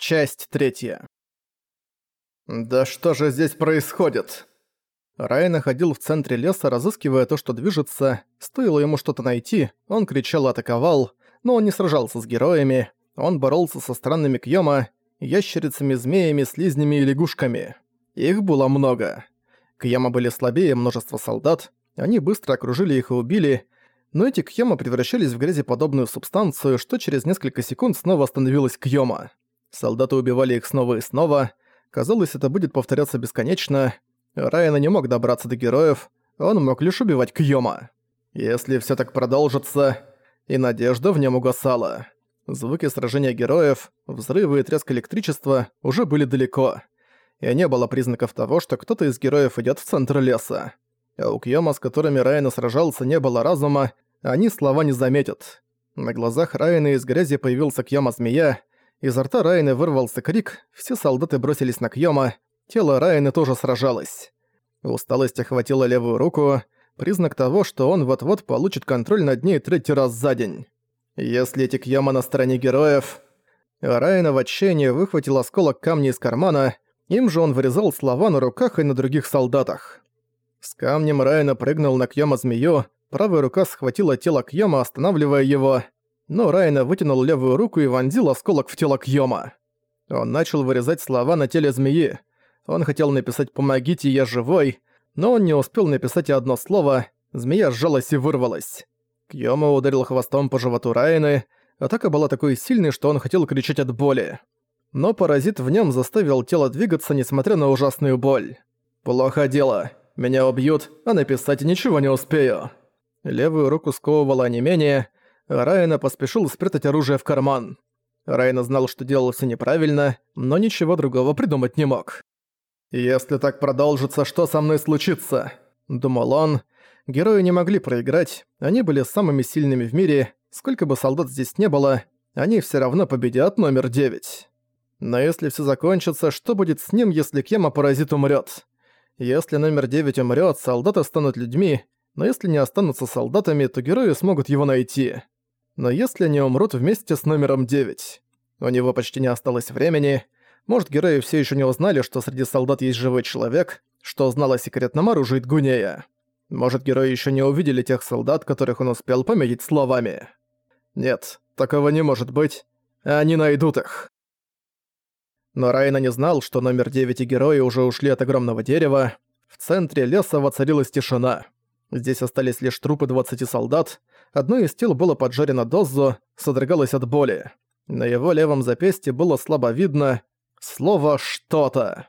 Часть третья. «Да что же здесь происходит?» Райна ходил в центре леса, разыскивая то, что движется. Стоило ему что-то найти, он кричал атаковал, но он не сражался с героями. Он боролся со странными Кьёма, ящерицами, змеями, слизнями и лягушками. Их было много. Кьяма были слабее множества солдат, они быстро окружили их и убили, но эти Кьяма превращались в грязеподобную субстанцию, что через несколько секунд снова становилась Кьёма. Солдаты убивали их снова и снова. Казалось, это будет повторяться бесконечно. Райана не мог добраться до героев, он мог лишь убивать Кьёма. Если все так продолжится, и надежда в нем угасала. Звуки сражения героев, взрывы и треск электричества уже были далеко. И не было признаков того, что кто-то из героев идет в центр леса. А у Кьёма, с которыми Райана сражался, не было разума, они слова не заметят. На глазах Райана из грязи появился Кьёма-змея, Изо рта Райны вырвался крик, все солдаты бросились на Кьёма, тело Райны тоже сражалось. Усталость охватила левую руку, признак того, что он вот-вот получит контроль над ней третий раз за день. Если эти Кьёма на стороне героев... Райна в отчаянии выхватил осколок камня из кармана, им же он вырезал слова на руках и на других солдатах. С камнем Райна прыгнул на Кьёма-змею, правая рука схватила тело Кьёма, останавливая его — но Райна вытянул левую руку и вонзил осколок в тело Кьёма. Он начал вырезать слова на теле змеи. Он хотел написать «Помогите, я живой», но он не успел написать и одно слово, змея сжалась и вырвалась. Кьёма ударил хвостом по животу Райны, атака была такой сильной, что он хотел кричать от боли. Но паразит в нем заставил тело двигаться, несмотря на ужасную боль. «Плохо дело. Меня убьют, а написать ничего не успею». Левую руку сковывало онемение, Райана поспешил спрятать оружие в карман. Райана знал, что делал все неправильно, но ничего другого придумать не мог. «Если так продолжится, что со мной случится?» – думал он. Герои не могли проиграть, они были самыми сильными в мире, сколько бы солдат здесь не было, они все равно победят номер девять. Но если все закончится, что будет с ним, если Кема-паразит умрет? Если номер девять умрет, солдаты станут людьми, но если не останутся солдатами, то герои смогут его найти но если они умрут вместе с номером 9? У него почти не осталось времени. Может, герои все еще не узнали, что среди солдат есть живой человек, что знал о секретном оружии Гунея. Может, герои еще не увидели тех солдат, которых он успел пометить словами. Нет, такого не может быть. Они найдут их. Но Райна не знал, что номер 9 и герои уже ушли от огромного дерева. В центре леса воцарилась тишина. Здесь остались лишь трупы 20 солдат, одно из тел было поджарено дозу, содрогалось от боли. На его левом запястье было слабо видно слово «что-то».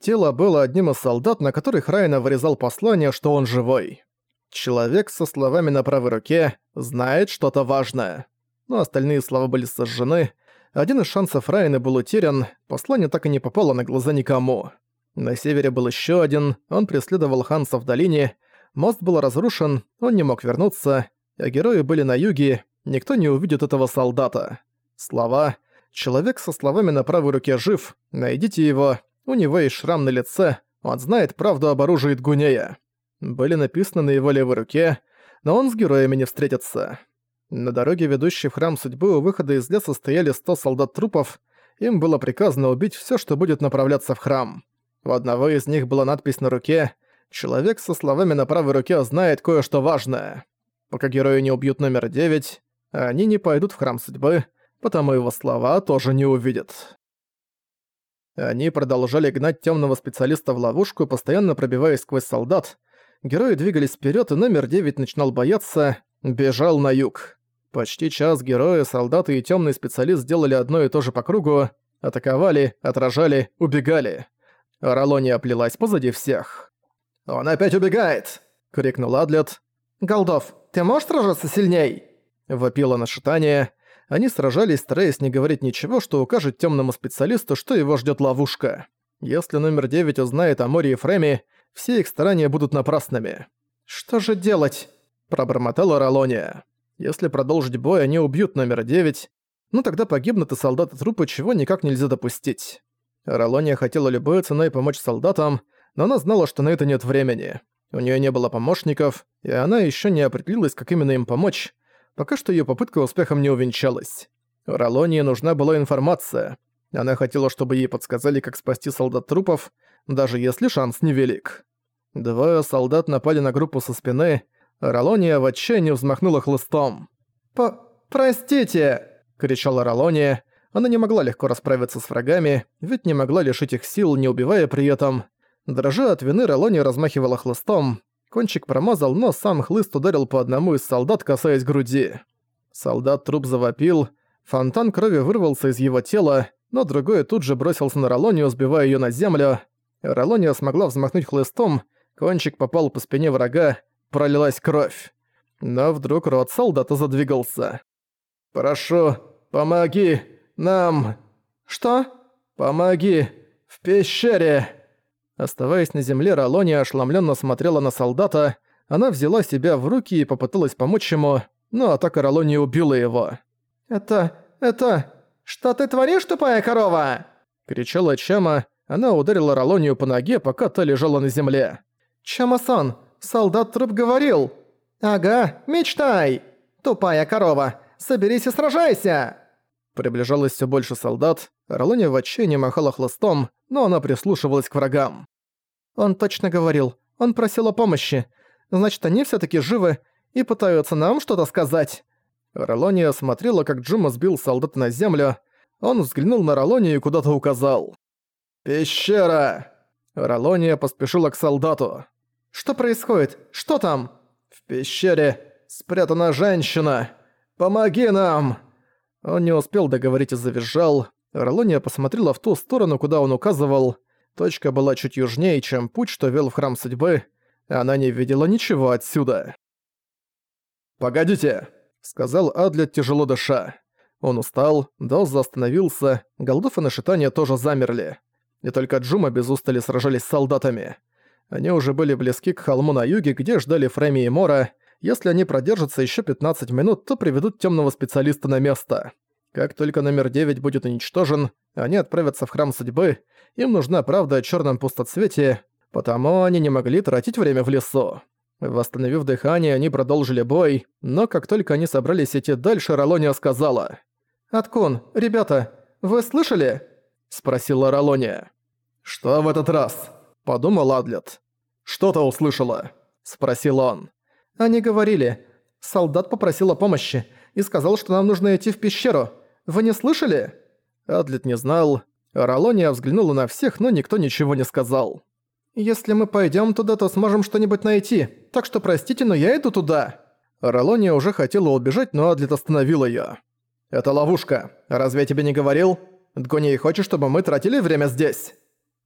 Тело было одним из солдат, на которых Райна вырезал послание, что он живой. Человек со словами на правой руке знает что-то важное. Но остальные слова были сожжены. Один из шансов Райны был утерян, послание так и не попало на глаза никому. На севере был еще один, он преследовал Ханса в долине, мост был разрушен, он не мог вернуться, а герои были на юге, никто не увидит этого солдата. Слова «Человек со словами на правой руке жив, найдите его, у него есть шрам на лице, он знает правду об оружии Дгунея». Были написаны на его левой руке, но он с героями не встретится. На дороге, ведущей в храм судьбы, у выхода из леса стояли 100 солдат-трупов, им было приказано убить все, что будет направляться в храм. У одного из них была надпись на руке «Человек со словами на правой руке знает кое-что важное». Пока герои не убьют номер 9, они не пойдут в Храм Судьбы, потому его слова тоже не увидят. Они продолжали гнать темного специалиста в ловушку, постоянно пробиваясь сквозь солдат. Герои двигались вперед, и номер 9 начинал бояться, бежал на юг. Почти час герои, солдаты и темный специалист сделали одно и то же по кругу, атаковали, отражали, убегали. Ролония оплелась позади всех. «Он опять убегает!» — крикнул Адлет. «Голдов, ты можешь сражаться сильней?» Вопило на шатание. Они сражались, стараясь не говорить ничего, что укажет темному специалисту, что его ждет ловушка. Если номер 9 узнает о Море и Фреме, все их старания будут напрасными. «Что же делать?» – пробормотала Ролония. «Если продолжить бой, они убьют номер 9, ну тогда погибнут и солдаты трупы, чего никак нельзя допустить». Ролония хотела любой ценой помочь солдатам, но она знала, что на это нет времени. У нее не было помощников, и она еще не определилась, как именно им помочь, пока что ее попытка успехом не увенчалась. Ролонии нужна была информация. Она хотела, чтобы ей подсказали, как спасти солдат трупов, даже если шанс невелик. Двое солдат напали на группу со спины, Ролония в отчаянии взмахнула хлыстом. «По... простите!» — кричала Ролония. Она не могла легко расправиться с врагами, ведь не могла лишить их сил, не убивая при этом. Дрожа от вины, Ролония размахивала хлыстом. Кончик промазал, но сам хлыст ударил по одному из солдат, касаясь груди. Солдат труп завопил, фонтан крови вырвался из его тела, но другой тут же бросился на Ролонию, сбивая ее на землю. Ролония смогла взмахнуть хлыстом, кончик попал по спине врага, пролилась кровь. Но вдруг рот солдата задвигался. «Прошу, помоги нам!» «Что?» «Помоги! В пещере!» Оставаясь на земле, Ролония ошеломленно смотрела на солдата, она взяла себя в руки и попыталась помочь ему, но атака Ролонии убила его. «Это... это... что ты творишь, тупая корова?» кричала Чама, она ударила Ролонию по ноге, пока та лежала на земле. «Чама-сан, солдат труп говорил!» «Ага, мечтай! Тупая корова, соберись и сражайся!» Приближалось все больше солдат, Ролония в отчаянии махала хлыстом, но она прислушивалась к врагам. Он точно говорил, он просил о помощи. Значит, они все таки живы и пытаются нам что-то сказать. Ролония смотрела, как Джума сбил солдата на землю. Он взглянул на Ролонию и куда-то указал. «Пещера!» Ролония поспешила к солдату. «Что происходит? Что там?» «В пещере спрятана женщина! Помоги нам!» Он не успел договорить и завизжал. Ролония посмотрела в ту сторону, куда он указывал. Точка была чуть южнее, чем путь, что вел в Храм Судьбы. Она не видела ничего отсюда. «Погодите!» — сказал Адлет, тяжело дыша. Он устал, Доза остановился, Голдов и Нашитания тоже замерли. И только Джума без устали сражались с солдатами. Они уже были близки к холму на юге, где ждали Фреми и Мора. Если они продержатся еще 15 минут, то приведут темного специалиста на место. Как только номер 9 будет уничтожен, они отправятся в Храм Судьбы, им нужна правда о черном пустоцвете, потому они не могли тратить время в лесу. Восстановив дыхание, они продолжили бой, но как только они собрались идти дальше, Ролония сказала. «Аткун, ребята, вы слышали?» – спросила Ролония. «Что в этот раз?» – подумал Адлет. «Что-то услышала?» – спросил он. «Они говорили. Солдат попросил о помощи и сказал, что нам нужно идти в пещеру. Вы не слышали?» Адлет не знал. Ролония взглянула на всех, но никто ничего не сказал. «Если мы пойдем туда, то сможем что-нибудь найти. Так что простите, но я иду туда». Ролония уже хотела убежать, но Адлет остановил её. «Это ловушка. Разве я тебе не говорил? Дгони хочет, чтобы мы тратили время здесь?»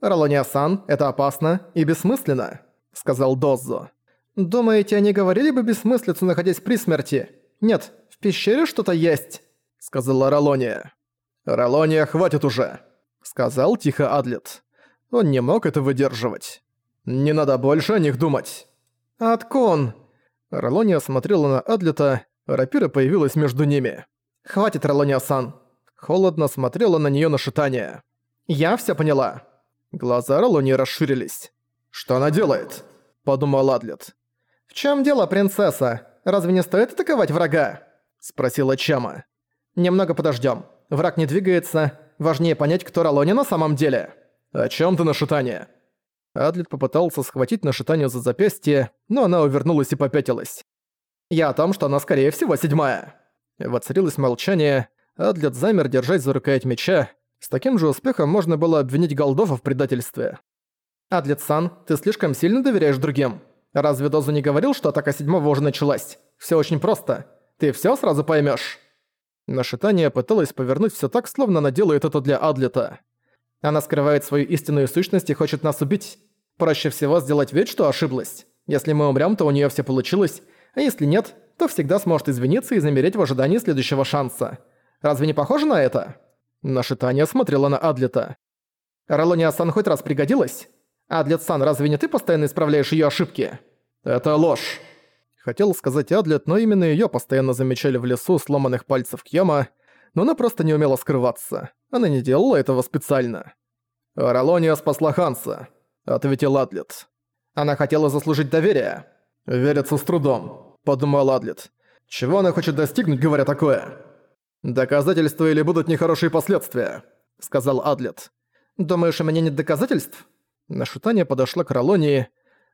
«Ролония-сан, это опасно и бессмысленно», — сказал Доззо. «Думаете, они говорили бы бессмыслицу, находясь при смерти? Нет, в пещере что-то есть», — сказала Ролония. «Ролония, хватит уже», — сказал тихо Адлет. Он не мог это выдерживать. «Не надо больше о них думать». «Аткон!» Ролония смотрела на Адлета, рапира появилась между ними. «Хватит, Ролония-сан!» Холодно смотрела на неё на шитание. «Я всё поняла». Глаза Ролонии расширились. «Что она делает?» – подумал Адлет. «В чём дело, принцесса? Разве не стоит атаковать врага?» – спросила Чама. «Немного подождём. Враг не двигается. Важнее понять, кто Ролония на самом деле». «О чём ты, Нашитание?» Адлет попытался схватить Нашитание за запястье, но она увернулась и попятилась. «Я о том, что она, скорее всего, седьмая». Воцарилось молчание. Адлет замер, держась за рукоять меча. С таким же успехом можно было обвинить Голдова в предательстве. «Адлет-сан, ты слишком сильно доверяешь другим. Разве Дозу не говорил, что атака седьмого уже началась? Всё очень просто. Ты всё сразу поймёшь». Нашитание пыталась повернуть всё так, словно она делает это для Адлета. Она скрывает свою истинную сущность и хочет нас убить. Проще всего сделать вид, что ошиблась. Если мы умрём, то у неё всё получилось, а если нет, то всегда сможет извиниться и замереть в ожидании следующего шанса. Разве не похоже на это? Наша Таня смотрела на Адлета. Ролония-сан хоть раз пригодилась? Адлет-сан, разве не ты постоянно исправляешь её ошибки? Это ложь. Хотел сказать Адлет, но именно её постоянно замечали в лесу сломанных пальцев Кьяма, но она просто не умела скрываться. Она не делала этого специально. «Ролония спасла Ханса», — ответил Адлет. «Она хотела заслужить доверие». «Верится с трудом», — подумал Адлет. «Чего она хочет достигнуть, говоря такое?» «Доказательства или будут нехорошие последствия?» сказал Адлет. «Думаешь, у меня нет доказательств?» Нашутание подошла к Ролонии.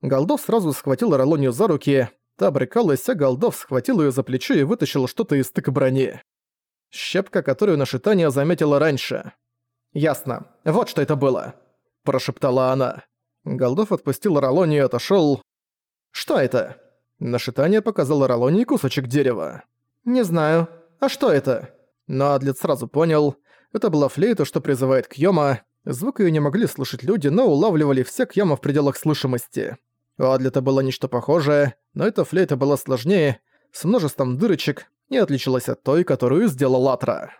Голдов сразу схватил Ролонию за руки. Та брекалась, а Голдов схватил ее за плечо и вытащил что-то из стыка брони. Щепка, которую Нашитание заметила раньше. «Ясно. Вот что это было», – прошептала она. Голдов отпустил Ролонию и отошёл. «Что это?» Нашитание показало Ролонии кусочек дерева. «Не знаю. А что это?» Но Адлет сразу понял. Это была флейта, что призывает Кьёма. Звук её не могли слышать люди, но улавливали все Кьёма в пределах слышимости. У Адлета было нечто похожее, но эта флейта была сложнее, с множеством дырочек и отличалась от той, которую сделал Атра.